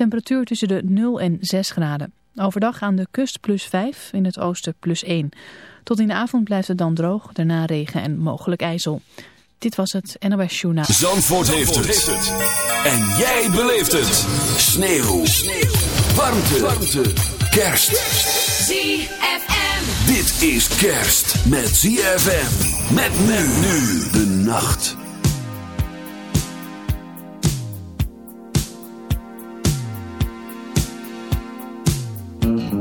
Temperatuur tussen de 0 en 6 graden. Overdag aan de kust plus 5, in het oosten plus 1. Tot in de avond blijft het dan droog, daarna regen en mogelijk ijzel. Dit was het NOS Journaal. Zandvoort, heeft, het. En jij beleeft het. Sneeuw. Sneeuw. Warmte. Warmte. Kerst. ZFM. Dit is kerst met ZFM. Met men nu de nacht. Mm-hmm.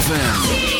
ZFM.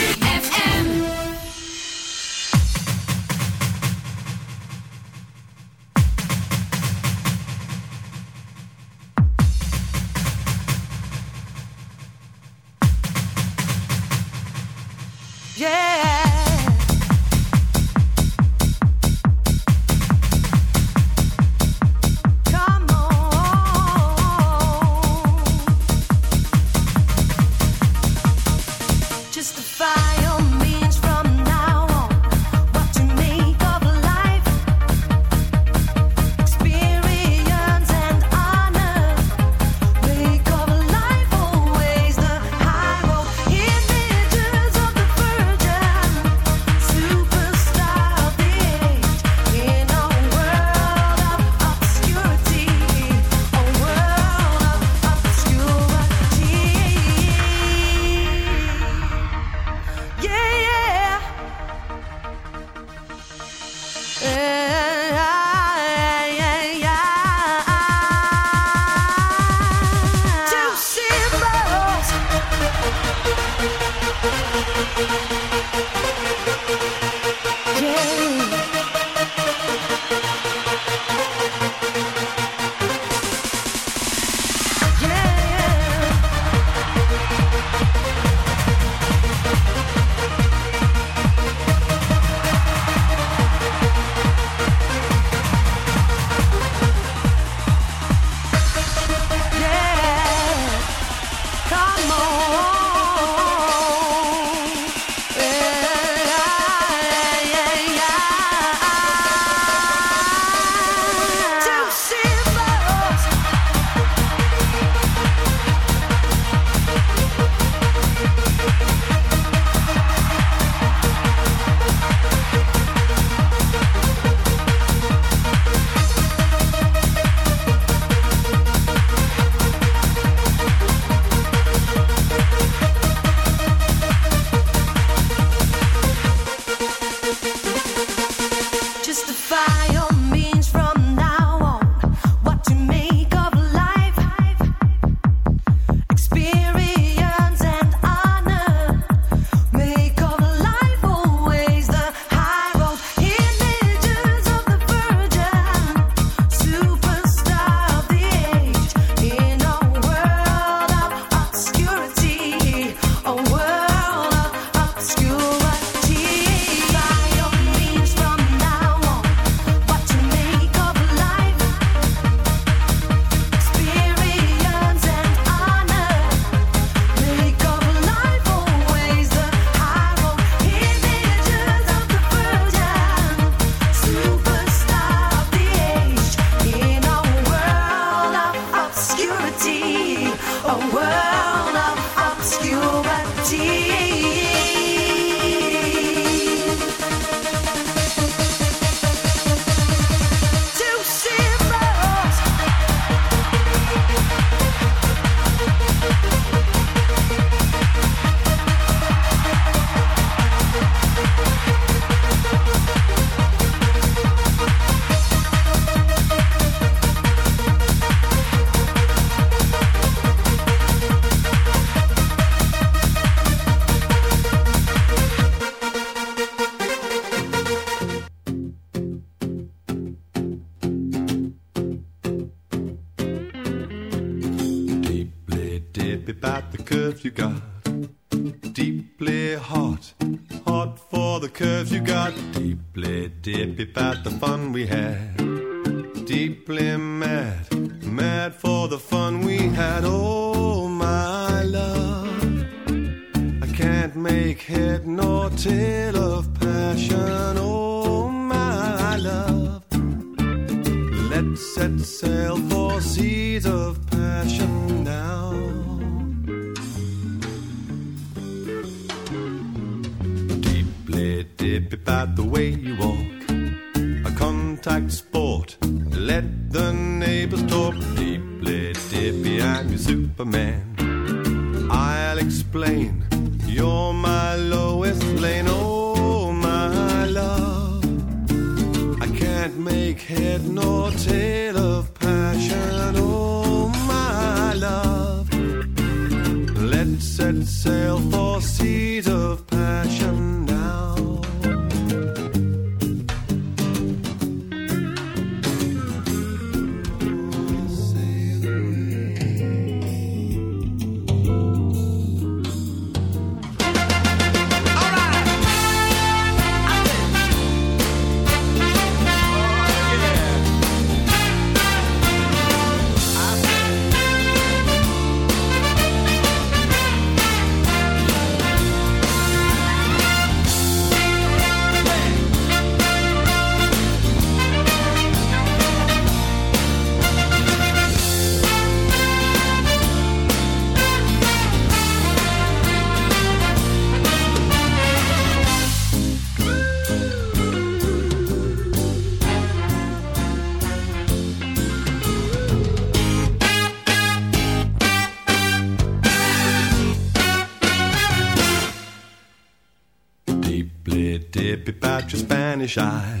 shy.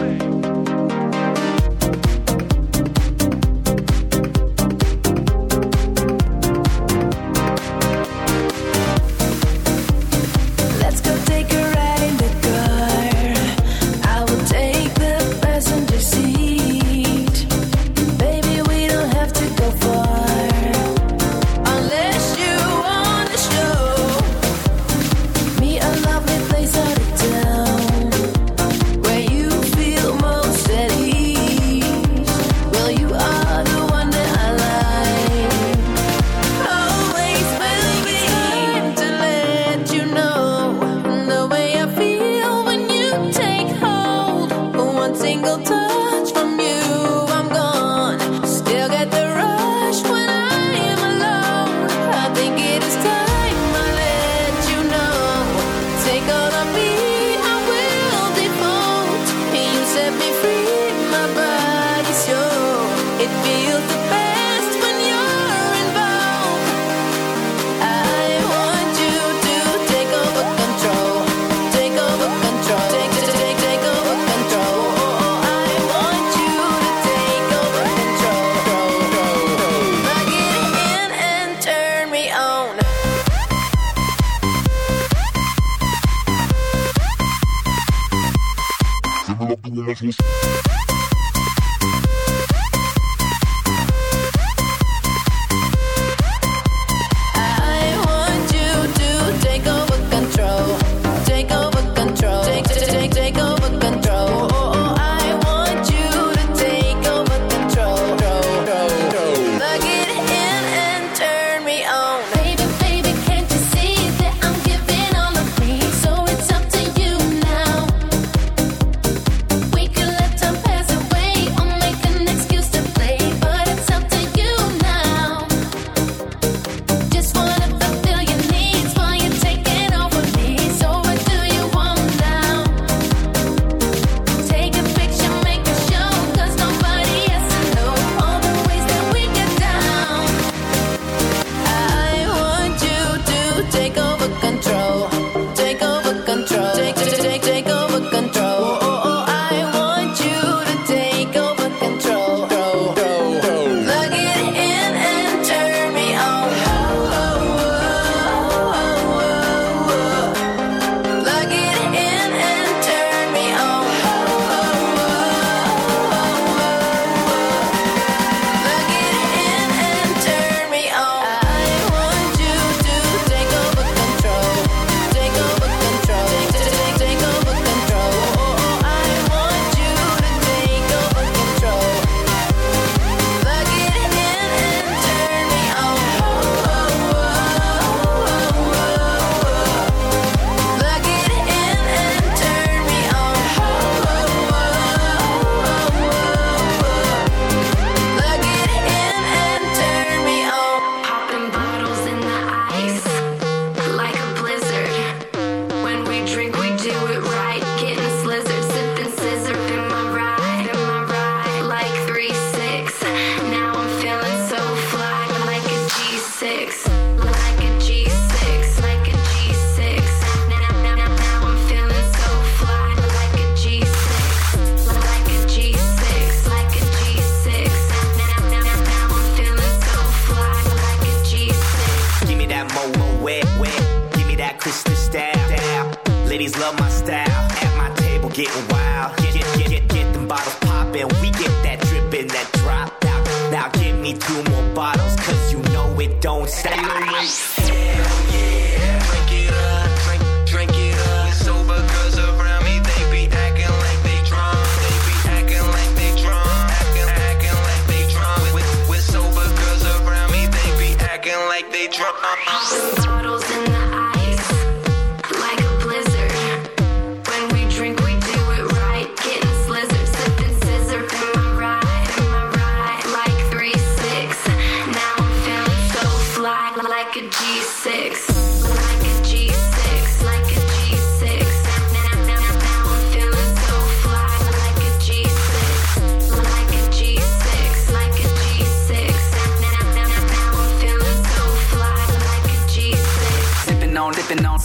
Getting wild. Get, get, get, get, get them bottles poppin'. We get that drippin', that drop out. Now give me two more bottles, cause you know it don't stop. Hell yeah. Drink it up, drink, drink it up. Sober girls around me, they be acting like they drunk. They be acting like they drunk. Acting, acting like they drunk. With, with sober girls around me, they be acting like they drunk.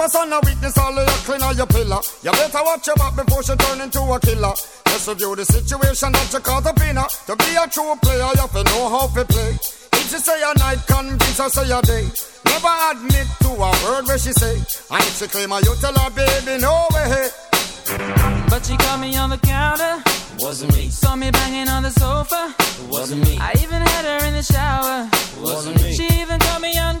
Trespass on a witness all of your clean on your pillar. You better watch your back before she turn into a killer. Just review the situation that you caught up in her. To be a true player, you have to know how to play. If she say a night, convince her say a day. Never admit to a word where she say. And if she claim her, you tell her, baby, no way. But she caught me on the counter. Wasn't me. Saw me banging on the sofa. Wasn't me. I even had her in the shower. Wasn't me. She even caught me on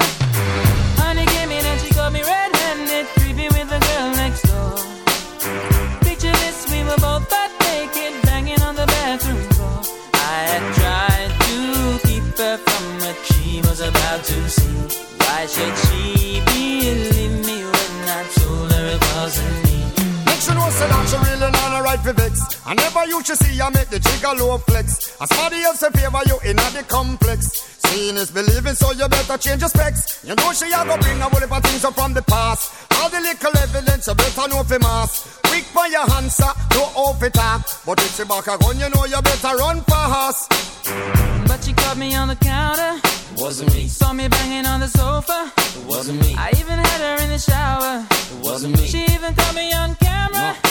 I never used to see I make the jigger low flex. As far as else in favor you in the complex. Seeing is believing, so you better change your specs. You know she ain't gonna bring a whole things up from the past. All the little evidence you better know for mass. Quick for your answer, no off it up. But if she back a gun, you know you better run fast. But she caught me on the counter. Wasn't me. Saw me banging on the sofa. Wasn't me. I even had her in the shower. Wasn't me. She even caught me on camera. No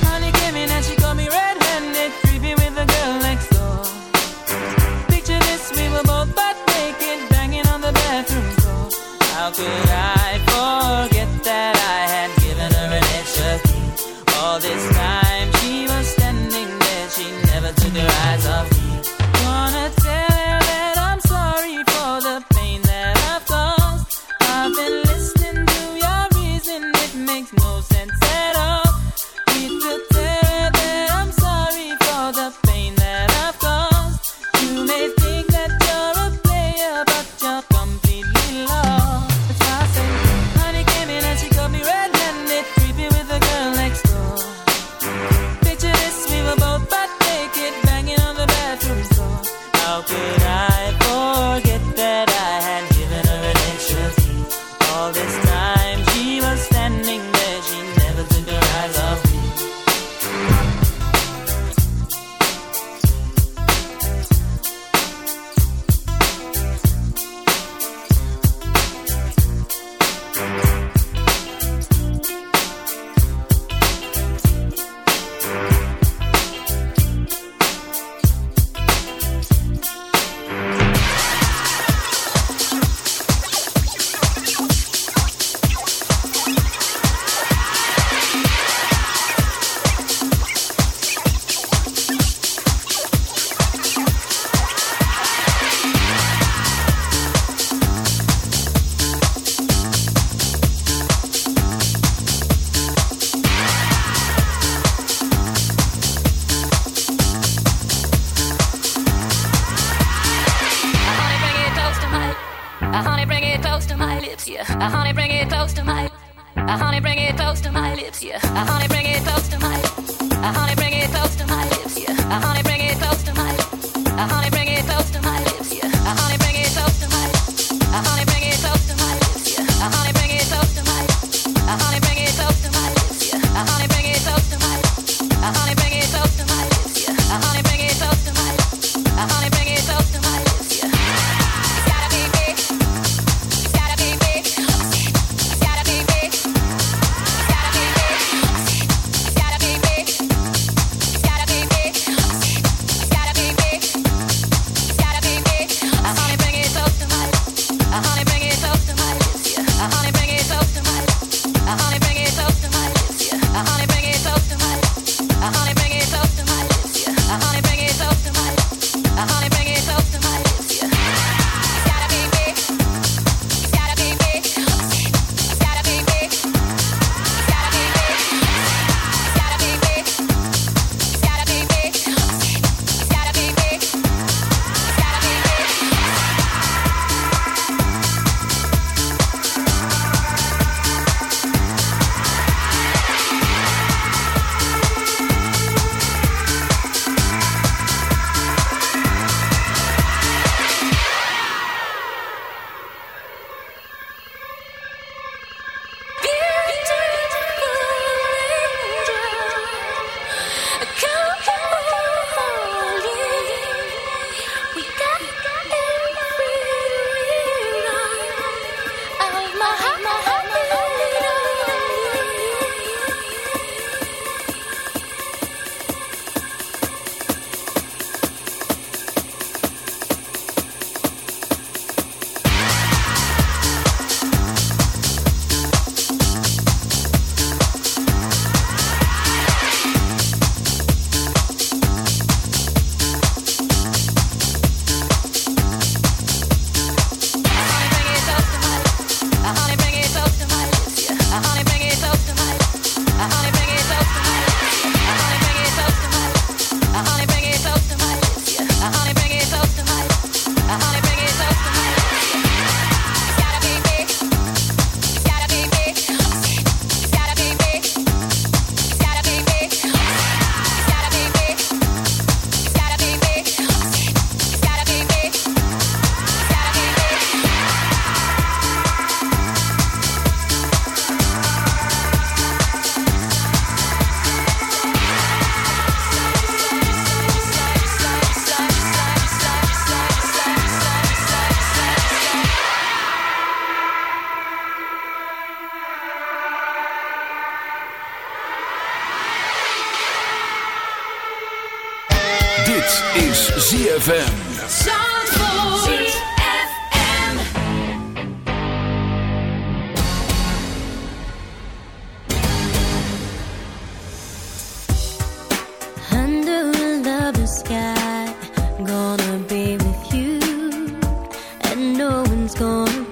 No one's gonna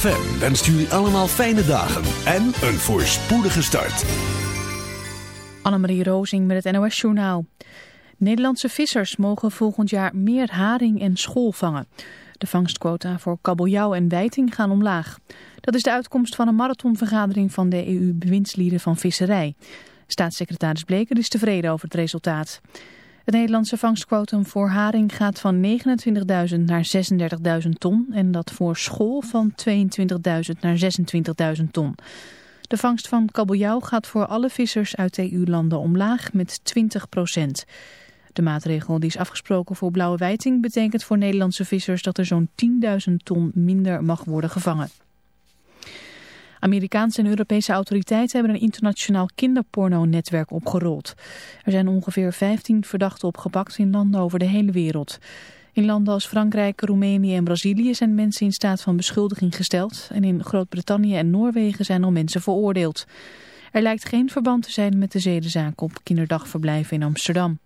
ZFM wenst jullie allemaal fijne dagen en een voorspoedige start. Annemarie Rozing met het NOS Journaal. Nederlandse vissers mogen volgend jaar meer haring en school vangen. De vangstquota voor kabeljauw en wijting gaan omlaag. Dat is de uitkomst van een marathonvergadering van de EU-bewindslieden van visserij. Staatssecretaris Bleker is tevreden over het resultaat. Het Nederlandse vangstquotum voor haring gaat van 29.000 naar 36.000 ton en dat voor school van 22.000 naar 26.000 ton. De vangst van kabeljauw gaat voor alle vissers uit EU-landen omlaag met 20 procent. De maatregel die is afgesproken voor blauwe wijting betekent voor Nederlandse vissers dat er zo'n 10.000 ton minder mag worden gevangen. Amerikaanse en Europese autoriteiten hebben een internationaal kinderporno-netwerk opgerold. Er zijn ongeveer 15 verdachten opgepakt in landen over de hele wereld. In landen als Frankrijk, Roemenië en Brazilië zijn mensen in staat van beschuldiging gesteld. En in Groot-Brittannië en Noorwegen zijn al mensen veroordeeld. Er lijkt geen verband te zijn met de zedenzaak op kinderdagverblijven in Amsterdam.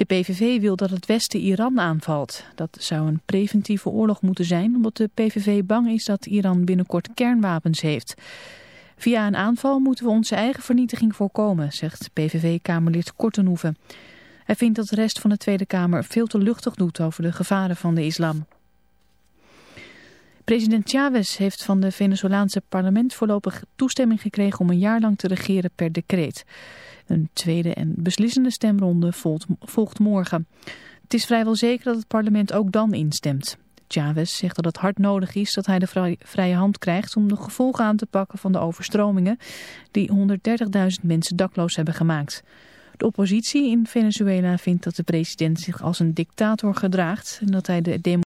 De PVV wil dat het Westen Iran aanvalt. Dat zou een preventieve oorlog moeten zijn, omdat de PVV bang is dat Iran binnenkort kernwapens heeft. Via een aanval moeten we onze eigen vernietiging voorkomen, zegt PVV-kamerlid Kortenhoeven. Hij vindt dat de rest van de Tweede Kamer veel te luchtig doet over de gevaren van de islam. President Chavez heeft van de Venezolaanse parlement voorlopig toestemming gekregen om een jaar lang te regeren per decreet. Een tweede en beslissende stemronde volgt, morgen. Het is vrijwel zeker dat het parlement ook dan instemt. Chavez zegt dat het hard nodig is dat hij de vrij- vrije hand krijgt om de gevolgen aan te pakken van de overstromingen die 130.000 mensen dakloos hebben gemaakt. De oppositie in Venezuela vindt dat de president zich als een dictator gedraagt en dat hij de